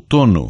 outono.